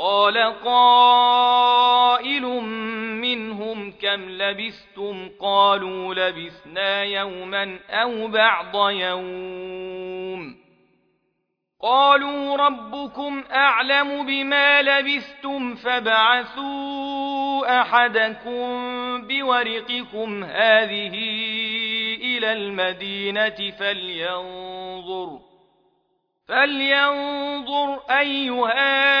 قال قائل منهم كم لبثتم؟ قالوا لبثنا يوما أو بعض يوم. قالوا ربكم أعلم بما لبثتم فابعثوا أحدكم بورقكم هذه إلى المدينة فلينظر فلينظر أيها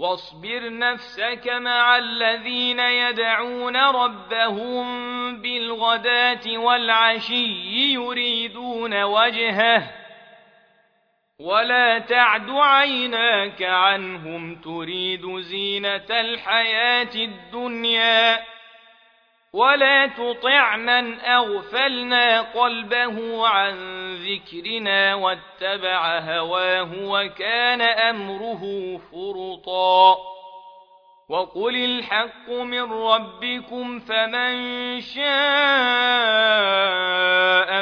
واصبر نفسك مع الذين يدعون ربهم بالغداة والعشي يريدون وجهه. ولا تعد عيناك عنهم تريد زينة الحياة الدنيا. ولا تطع من أغفلنا قلبه عن ذكرنا واتبع هواه وكان أمره فرطا وقل الحق من ربكم فمن شاء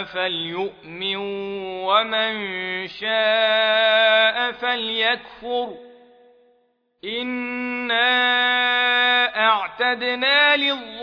فليؤمن ومن شاء فليكفر إنا أعتدنا للظالمين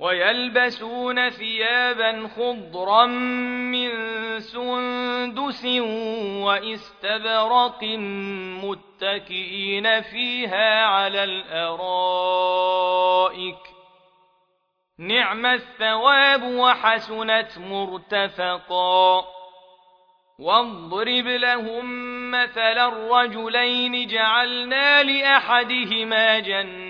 ويلبسون ثيابا خضرا من سندس واستبرق متكئين فيها على الأرائك. نعم الثواب وحسنت مرتفقا. واضرب لهم مثل الرجلين جعلنا لأحدهما جنة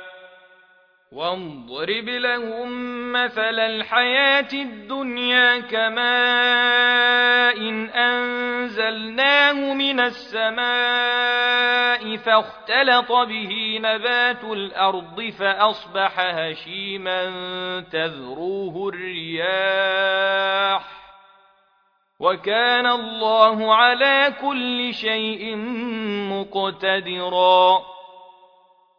واضرب لهم مثل الحياة الدنيا كماء أنزلناه من السماء فاختلط به نبات الأرض فأصبح هشيما تذروه الرياح وكان الله على كل شيء مقتدرا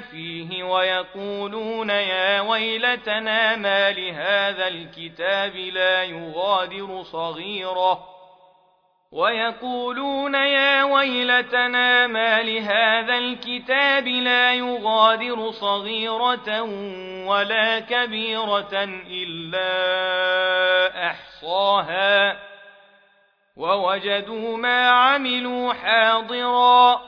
فيه ويقولون يا ويلتنا ما لهذا الكتاب لا يغادر صغيره ويقولون يا ويلتنا ما لهذا الكتاب لا يغادر صغيرة ولا كبيرة إلا أحصاها ووجدوا ما عملوا حاضرا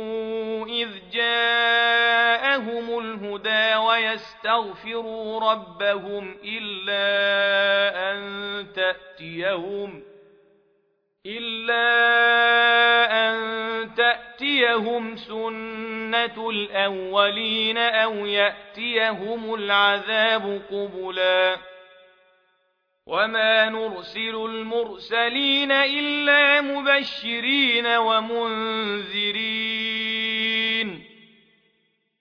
إذ جاءهم الهدى ويستغفروا ربهم إلا أن تأتيهم إلا أن تأتيهم سنة الأولين أو يأتيهم العذاب قبلا وما نرسل المرسلين إلا مبشرين ومنذرين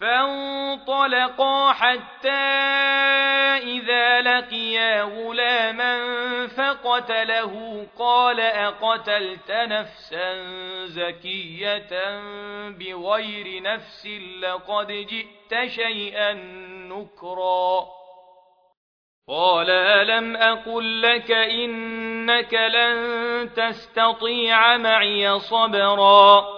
فانطلقا حتى إذا لقيا غلاما فقتله قال أقتلت نفسا زكية بغير نفس لقد جئت شيئا نكرا. قال ألم أقل لك إنك لن تستطيع معي صبرا؟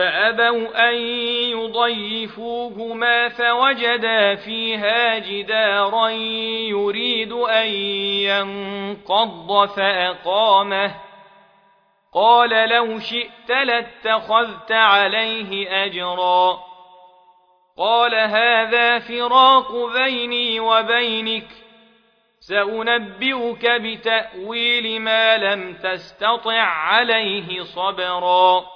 أن يضيفوهما فوجدا فيها جدارا يريد أن ينقض فأقامه. قال لو شئت لاتخذت عليه أجرا. قال هذا فراق بيني وبينك. سأنبئك بتأويل ما لم تستطع عليه صبرا.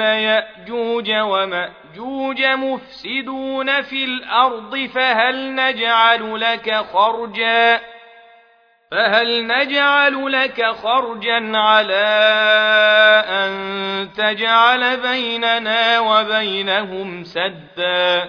يأجوج ومأجوج مفسدون في الأرض فهل نجعل لك خرجا فهل نجعل لك خرجا على أن تجعل بيننا وبينهم سدا